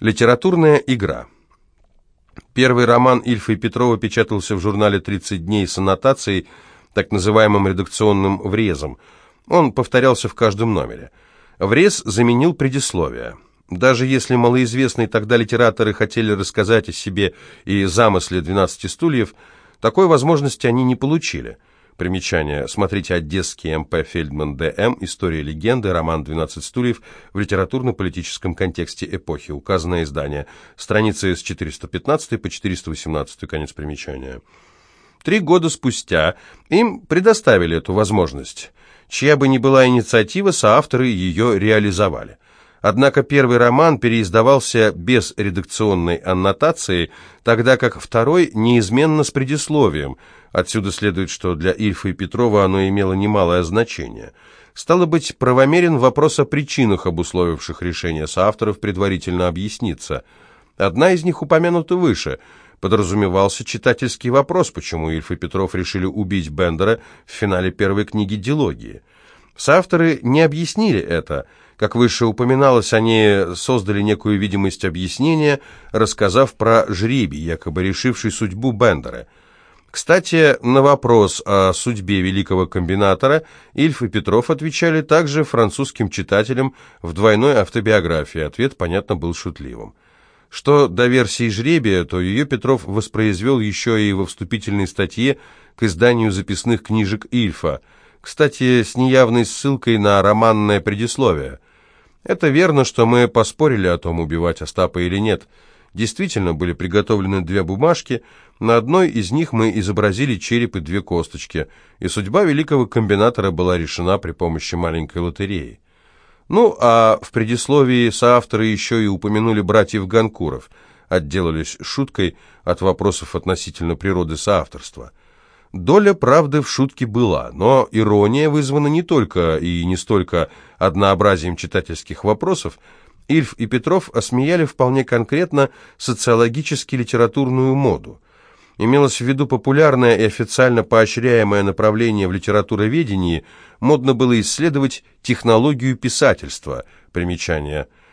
Литературная игра. Первый роман Ильфа и Петрова печатался в журнале «30 дней» с аннотацией, так называемым редакционным врезом. Он повторялся в каждом номере. Врез заменил предисловие. Даже если малоизвестные тогда литераторы хотели рассказать о себе и замысле «12 стульев», такой возможности они не получили – Примечание. Смотрите «Одесский МП Фельдман Д.М. История легенды. Роман «12 стульев» в литературно-политическом контексте эпохи. Указанное издание. Страницы с 415 по 418. Конец примечания. Три года спустя им предоставили эту возможность. Чья бы ни была инициатива, соавторы ее реализовали. Однако первый роман переиздавался без редакционной аннотации, тогда как второй неизменно с предисловием – Отсюда следует, что для Ильфа и Петрова оно имело немалое значение. Стало быть, правомерен вопрос о причинах, обусловивших решение соавторов предварительно объясниться. Одна из них упомянута выше. Подразумевался читательский вопрос, почему Ильф и Петров решили убить Бендера в финале первой книги «Дилогии». Соавторы не объяснили это. Как выше упоминалось, они создали некую видимость объяснения, рассказав про жребий, якобы решивший судьбу Бендера – кстати, на вопрос о судьбе великого комбинатора Ильф и Петров отвечали также французским читателям в двойной автобиографии. Ответ, понятно, был шутливым. Что до версии жребия, то ее Петров воспроизвел еще и во вступительной статье к изданию записных книжек Ильфа, кстати, с неявной ссылкой на романное предисловие. Это верно, что мы поспорили о том, убивать Остапа или нет – Действительно, были приготовлены две бумажки, на одной из них мы изобразили череп и две косточки, и судьба великого комбинатора была решена при помощи маленькой лотереи. Ну, а в предисловии соавторы еще и упомянули братьев Ганкуров, отделались шуткой от вопросов относительно природы соавторства. Доля правды в шутке была, но ирония вызвана не только и не столько однообразием читательских вопросов, Ильф и Петров осмеяли вполне конкретно социологически-литературную моду. Имелось в виду популярное и официально поощряемое направление в литературоведении, модно было исследовать технологию писательства. Примечание –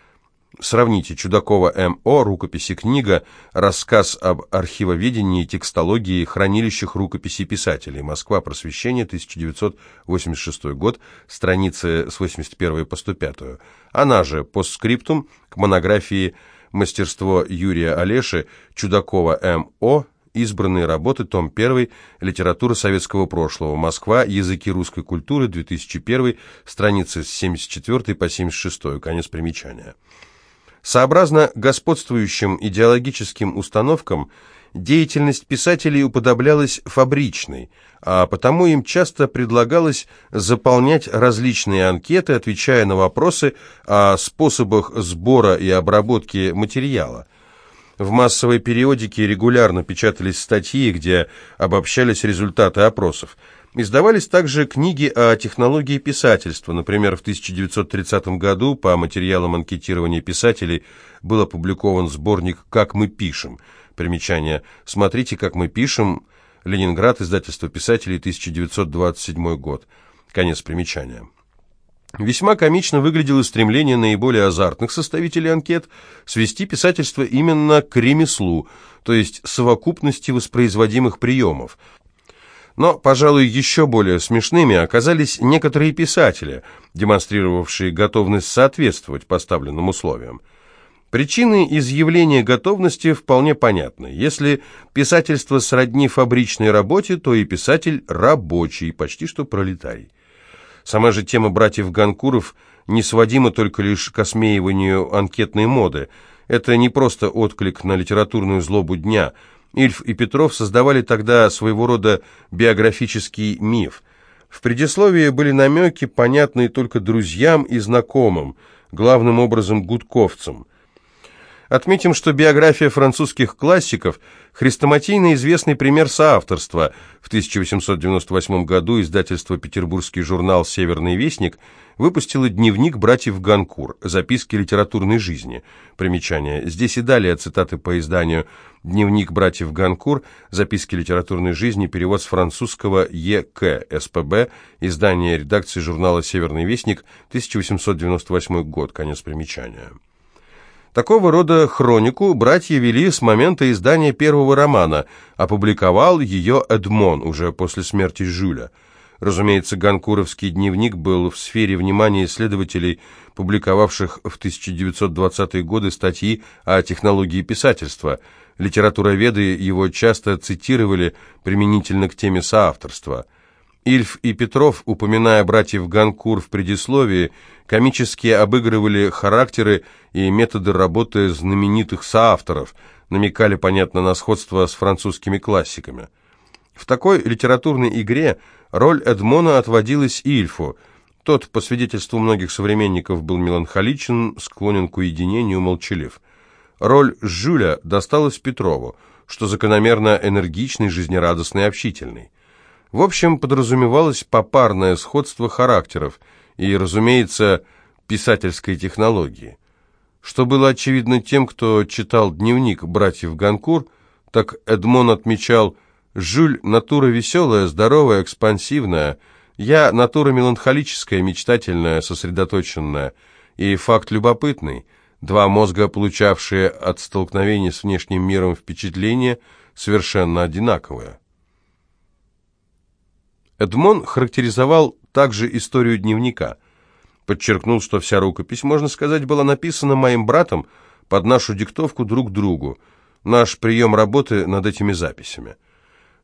Сравните Чудакова М.О., рукописи книга, рассказ об архивоведении, текстологии, хранилищах рукописей писателей. Москва, просвещение, 1986 год, страницы с 81 по 105. Она же, постскриптум, к монографии «Мастерство Юрия Олеши», Чудакова М.О., Избранные работы, том 1, Литература советского прошлого, Москва, Языки русской культуры, 2001, страницы с 74 по 76, конец примечания. Сообразно господствующим идеологическим установкам, деятельность писателей уподоблялась фабричной, а потому им часто предлагалось заполнять различные анкеты, отвечая на вопросы о способах сбора и обработки материала. В массовой периодике регулярно печатались статьи, где обобщались результаты опросов – Издавались также книги о технологии писательства. Например, в 1930 году по материалам анкетирования писателей был опубликован сборник «Как мы пишем». Примечание «Смотрите, как мы пишем. Ленинград. Издательство писателей. 1927 год». Конец примечания. Весьма комично выглядело стремление наиболее азартных составителей анкет свести писательство именно к ремеслу, то есть совокупности воспроизводимых приемов – но, пожалуй, еще более смешными оказались некоторые писатели, демонстрировавшие готовность соответствовать поставленным условиям. Причины изъявления готовности вполне понятны. Если писательство сродни фабричной работе, то и писатель рабочий, почти что пролетарий. Сама же тема братьев Ганкуров не сводима только лишь к осмеиванию анкетной моды. Это не просто отклик на литературную злобу дня – Ильф и Петров создавали тогда своего рода биографический миф. В предисловии были намеки, понятные только друзьям и знакомым, главным образом гудковцам. Отметим, что биография французских классиков – хрестоматийно известный пример соавторства. В 1898 году издательство «Петербургский журнал «Северный вестник» выпустило дневник братьев Ганкур «Записки литературной жизни». Примечание. Здесь и далее цитаты по изданию «Дневник братьев Ганкур. Записки литературной жизни», перевод с французского Е.К. СПБ, издание редакции журнала «Северный вестник», 1898 год, конец примечания. Такого рода хронику братья вели с момента издания первого романа, опубликовал ее Эдмон уже после смерти Жюля. Разумеется, Ганкуровский дневник был в сфере внимания исследователей, публиковавших в 1920-е годы статьи о технологии писательства. Литературоведы его часто цитировали применительно к теме соавторства – Ильф и Петров, упоминая братьев Ганкур в предисловии, комически обыгрывали характеры и методы работы знаменитых соавторов, намекали, понятно, на сходство с французскими классиками. В такой литературной игре роль Эдмона отводилась Ильфу. Тот, по свидетельству многих современников, был меланхоличен, склонен к уединению, молчалив. Роль Жюля досталась Петрову, что закономерно энергичный, жизнерадостный, общительный. В общем, подразумевалось попарное сходство характеров и, разумеется, писательской технологии. Что было очевидно тем, кто читал дневник братьев Ганкур, так Эдмон отмечал «Жюль – натура веселая, здоровая, экспансивная, я – натура меланхолическая, мечтательная, сосредоточенная, и факт любопытный – Два мозга, получавшие от столкновения с внешним миром впечатления, совершенно одинаковые. Эдмон характеризовал также историю дневника. Подчеркнул, что вся рукопись, можно сказать, была написана моим братом под нашу диктовку друг другу, наш прием работы над этими записями.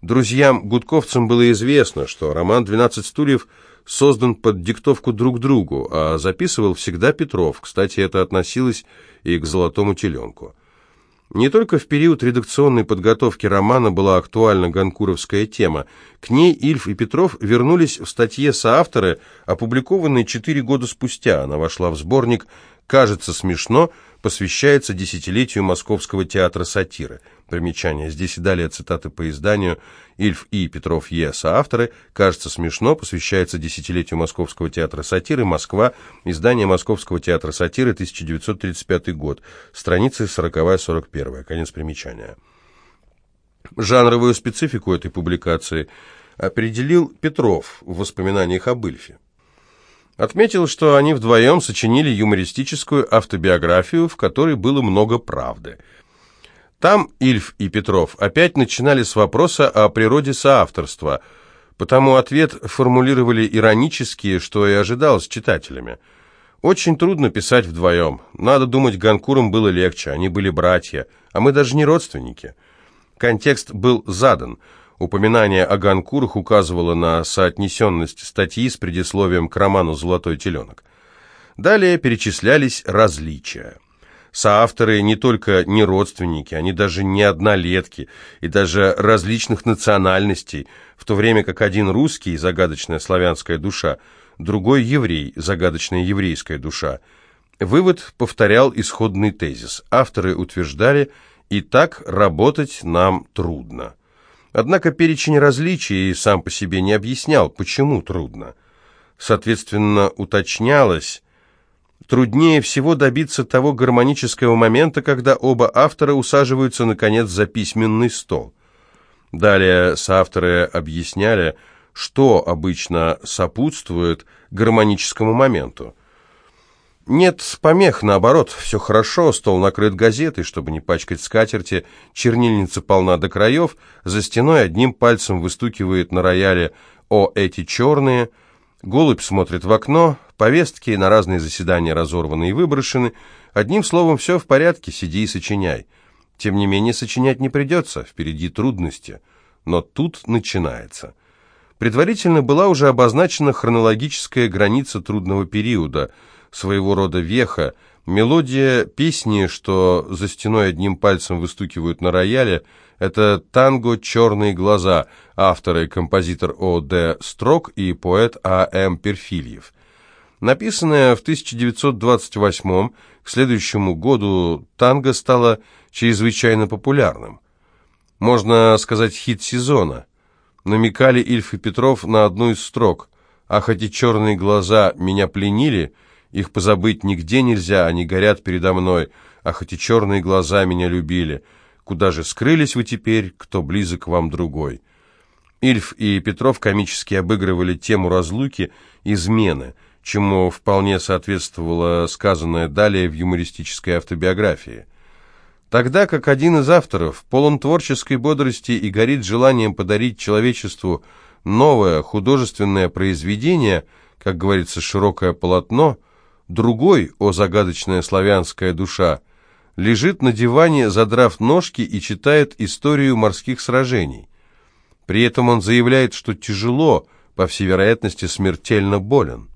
Друзьям-гудковцам было известно, что роман «12 стульев» создан под диктовку друг другу, а записывал всегда Петров. Кстати, это относилось и к «Золотому теленку». Не только в период редакционной подготовки романа была актуальна ганкуровская тема. К ней Ильф и Петров вернулись в статье соавторы, опубликованной четыре года спустя. Она вошла в сборник «Кажется смешно», посвящается десятилетию Московского театра сатиры. Примечание. Здесь и далее цитаты по изданию Ильф И. Петров Е. Соавторы. Кажется смешно. Посвящается десятилетию Московского театра сатиры. Москва. Издание Московского театра сатиры. 1935 год. Страницы 40-41. Конец примечания. Жанровую специфику этой публикации определил Петров в воспоминаниях об Ильфе. Отметил, что они вдвоем сочинили юмористическую автобиографию, в которой было много правды. Там Ильф и Петров опять начинали с вопроса о природе соавторства, потому ответ формулировали иронически, что и ожидалось читателями. Очень трудно писать вдвоем. Надо думать, Ганкурам было легче, они были братья, а мы даже не родственники. Контекст был задан – Упоминание о Ганкурах указывало на соотнесенность статьи с предисловием к роману «Золотой теленок». Далее перечислялись различия. Соавторы не только не родственники, они даже не однолетки и даже различных национальностей, в то время как один русский, загадочная славянская душа, другой еврей, загадочная еврейская душа. Вывод повторял исходный тезис. Авторы утверждали, и так работать нам трудно. Однако перечень различий сам по себе не объяснял, почему трудно. Соответственно, уточнялось, труднее всего добиться того гармонического момента, когда оба автора усаживаются, наконец, за письменный стол. Далее соавторы объясняли, что обычно сопутствует гармоническому моменту. Нет помех, наоборот, все хорошо, стол накрыт газетой, чтобы не пачкать скатерти, чернильница полна до краев, за стеной одним пальцем выстукивает на рояле «О, эти черные», голубь смотрит в окно, повестки на разные заседания разорваны и выброшены, одним словом, все в порядке, сиди и сочиняй. Тем не менее, сочинять не придется, впереди трудности, но тут начинается. Предварительно была уже обозначена хронологическая граница трудного периода – своего рода веха, мелодия песни, что за стеной одним пальцем выстукивают на рояле, это танго «Черные глаза», автор и композитор О. Д. Строк и поэт А. М. Перфильев. Написанное в 1928 к следующему году танго стало чрезвычайно популярным. Можно сказать, хит сезона. Намекали Ильф и Петров на одну из строк «Ах, эти черные глаза меня пленили», их позабыть нигде нельзя, они горят передо мной. Ах, эти черные глаза меня любили. Куда же скрылись вы теперь, кто близок вам другой?» Ильф и Петров комически обыгрывали тему разлуки, измены. чему вполне соответствовало сказанное далее в юмористической автобиографии. Тогда как один из авторов полон творческой бодрости и горит желанием подарить человечеству новое художественное произведение, как говорится, широкое полотно, другой, о загадочная славянская душа, лежит на диване, задрав ножки и читает историю морских сражений. При этом он заявляет, что тяжело, по всей вероятности смертельно болен.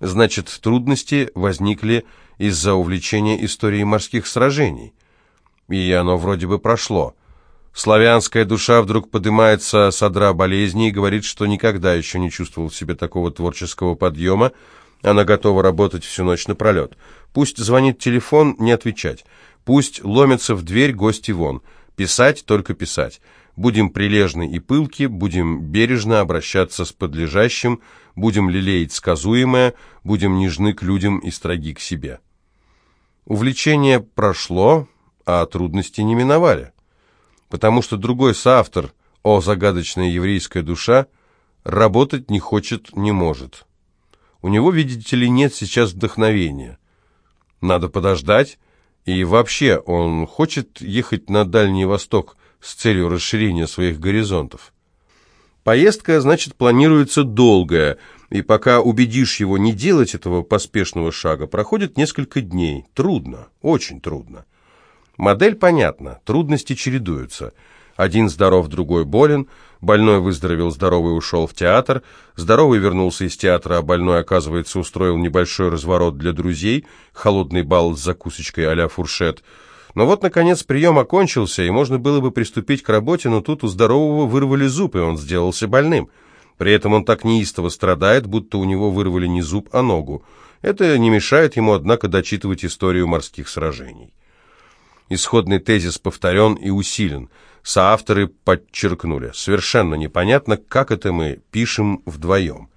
Значит, трудности возникли из-за увлечения историей морских сражений. И оно вроде бы прошло. Славянская душа вдруг поднимается с одра болезни и говорит, что никогда еще не чувствовал в себе такого творческого подъема. Она готова работать всю ночь напролет. Пусть звонит телефон, не отвечать. Пусть ломятся в дверь гости вон. Писать, только писать. Будем прилежны и пылки, будем бережно обращаться с подлежащим, будем лелеять сказуемое, будем нежны к людям и строги к себе. Увлечение прошло, а трудности не миновали, потому что другой соавтор, о загадочная еврейская душа, работать не хочет, не может. У него, видите ли, нет сейчас вдохновения. Надо подождать, и вообще он хочет ехать на Дальний Восток – с целью расширения своих горизонтов. Поездка, значит, планируется долгая, и пока убедишь его не делать этого поспешного шага, проходит несколько дней. Трудно, очень трудно. Модель понятна, трудности чередуются. Один здоров, другой болен, больной выздоровел, здоровый ушел в театр, здоровый вернулся из театра, а больной, оказывается, устроил небольшой разворот для друзей, холодный бал с закусочкой а-ля фуршет – но вот, наконец, прием окончился, и можно было бы приступить к работе, но тут у здорового вырвали зуб, и он сделался больным. При этом он так неистово страдает, будто у него вырвали не зуб, а ногу. Это не мешает ему, однако, дочитывать историю морских сражений. Исходный тезис повторен и усилен. Соавторы подчеркнули. Совершенно непонятно, как это мы пишем вдвоем.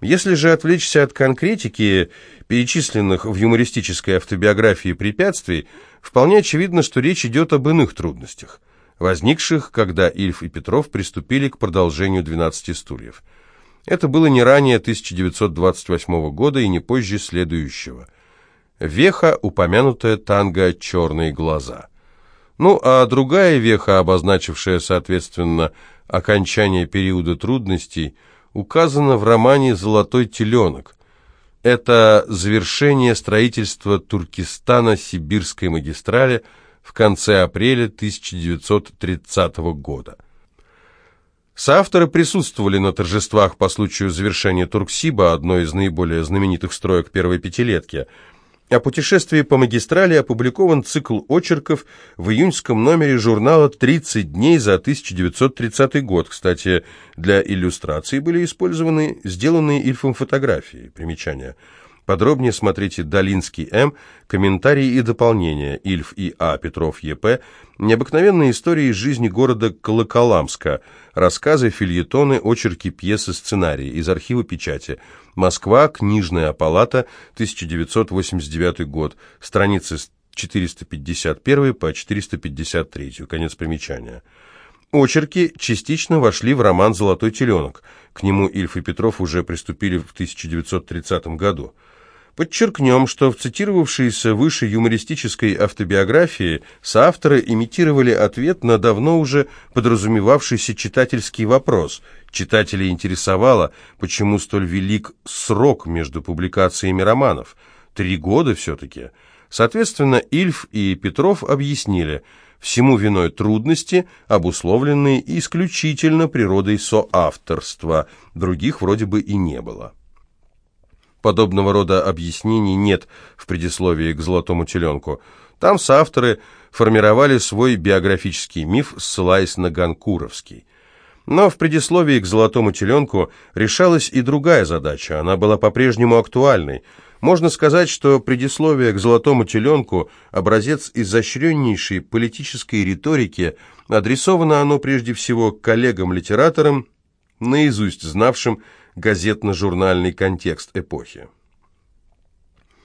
Если же отвлечься от конкретики, перечисленных в юмористической автобиографии препятствий, вполне очевидно, что речь идет об иных трудностях, возникших, когда Ильф и Петров приступили к продолжению «12 стульев». Это было не ранее 1928 года и не позже следующего. Веха, упомянутая танго «Черные глаза». Ну, а другая веха, обозначившая, соответственно, окончание периода трудностей – указано в романе «Золотой теленок». Это завершение строительства Туркестана Сибирской магистрали в конце апреля 1930 года. Соавторы присутствовали на торжествах по случаю завершения Турксиба, одной из наиболее знаменитых строек первой пятилетки – о путешествии по магистрали опубликован цикл очерков в июньском номере журнала «30 дней за 1930 год». Кстати, для иллюстрации были использованы сделанные Ильфом фотографии. Примечание – Подробнее смотрите «Долинский М», комментарии и дополнения, Ильф И. А. Петров Е.П., необыкновенные истории из жизни города Колоколамска, рассказы, фельетоны, очерки, пьесы, сценарии из архива печати. Москва, Книжная палата, 1989 год, страницы с 451 по 453, конец примечания. Очерки частично вошли в роман «Золотой теленок». К нему Ильф и Петров уже приступили в 1930 году. Подчеркнем, что в цитировавшейся выше юмористической автобиографии соавторы имитировали ответ на давно уже подразумевавшийся читательский вопрос. Читателей интересовало, почему столь велик срок между публикациями романов. Три года все-таки. Соответственно, Ильф и Петров объяснили, всему виной трудности, обусловленные исключительно природой соавторства, других вроде бы и не было. Подобного рода объяснений нет в предисловии к «Золотому теленку». Там соавторы формировали свой биографический миф, ссылаясь на Ганкуровский. Но в предисловии к «Золотому теленку» решалась и другая задача, она была по-прежнему актуальной. Можно сказать, что предисловие к «Золотому теленку» – образец изощреннейшей политической риторики, адресовано оно прежде всего коллегам-литераторам, наизусть знавшим газетно-журнальный контекст эпохи.